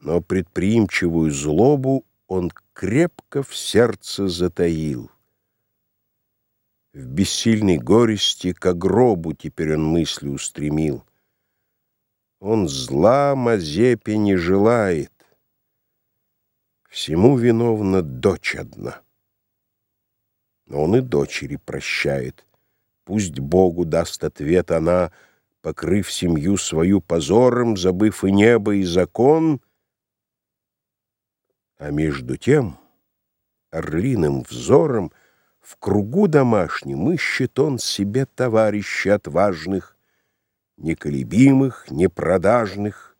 но предприимчивую злобу он крепко в сердце затаил. В бессильной горести к гробу теперь он мысли устремил. Он зла Мазепе не желает. Всему виновна дочь одна. Но он и дочери прощает. Пусть Богу даст ответ она, покрыв семью свою позором, забыв и небо, и закон. А между тем орлиным взором в кругу домашнем ищет он себе товарища отважных, неколебимых, непродажных.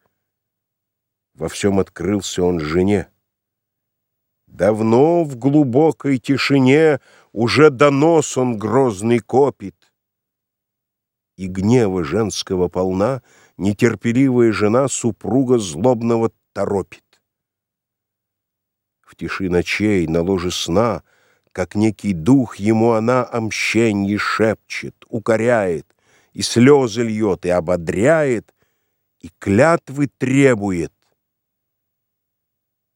Во всем открылся он жене. Давно в глубокой тишине уже донос он грозный копит. И гнева женского полна нетерпеливая жена супруга злобного торопит. В тиши ночей на ложе сна, как некий дух, ему она о шепчет, укоряет, и слезы льет, и ободряет, и клятвы требует.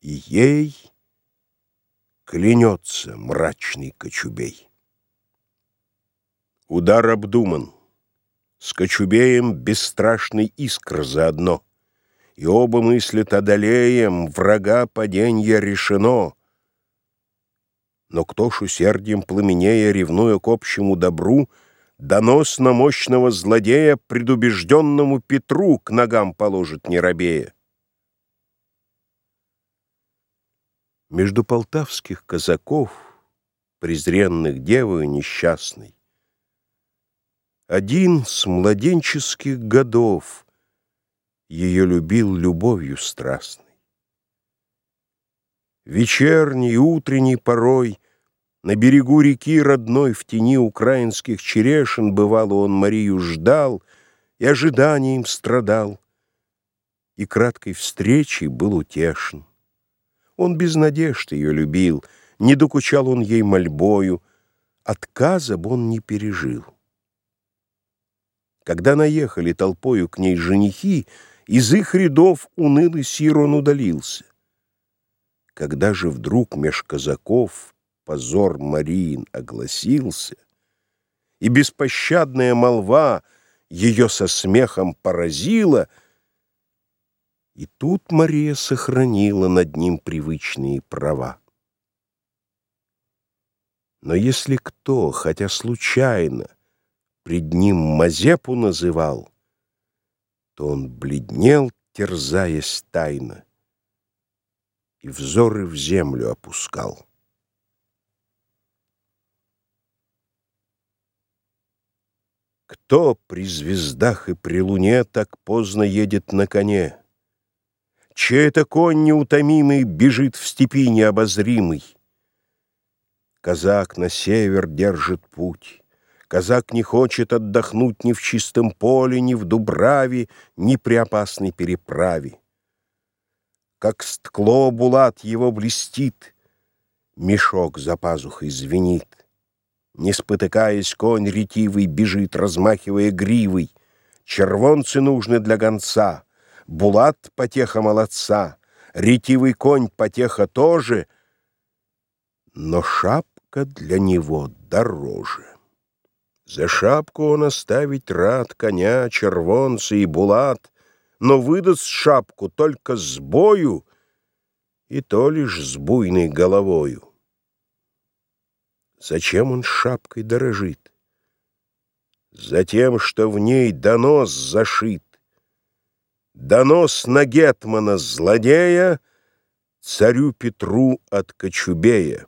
И ей клянется мрачный кочубей. Удар обдуман. С кочубеем бесстрашный искр заодно. И оба мыслят одолеем, врага паденья решено. Но кто ж усердием пламенея, ревнуя к общему добру, Донос на мощного злодея предубежденному Петру к ногам положит не робея. Между полтавских казаков, презренных девою несчастной, Один с младенческих годов Ее любил любовью страстной. Вечерний, утренний порой На берегу реки родной В тени украинских черешин Бывало он Марию ждал И ожиданием страдал, И краткой встречей был утешен. Он без надежд ее любил, не докучал он ей мольбою, отказа бы он не пережил. Когда наехали толпою к ней женихи, из их рядов унылый Сирон удалился. Когда же вдруг меж казаков позор Мариин огласился, и беспощадная молва ее со смехом поразила — и тут Мария сохранила над ним привычные права. Но если кто, хотя случайно, пред ним Мазепу называл, то он бледнел, терзаясь тайно, и взоры в землю опускал. Кто при звездах и при луне так поздно едет на коне? Чей это конь неутомимый Бежит в степи необозримый? Казак на север держит путь. Казак не хочет отдохнуть ни в чистом поле, ни в Дубраве, ни при опасной переправе. Как сткло булат его блестит, Мешок за пазухой звенит. Не спотыкаясь, конь ретивый Бежит, размахивая гривой. Червонцы нужны для гонца — Булат — потеха молодца, ретивый конь — потеха тоже, но шапка для него дороже. За шапку он оставить рад коня, червонца и булат, но выдаст шапку только с бою, и то лишь с буйной головою. Зачем он шапкой дорожит? Затем, что в ней донос зашит, Донос на гетмана злодея Царю Петру от Кочубея.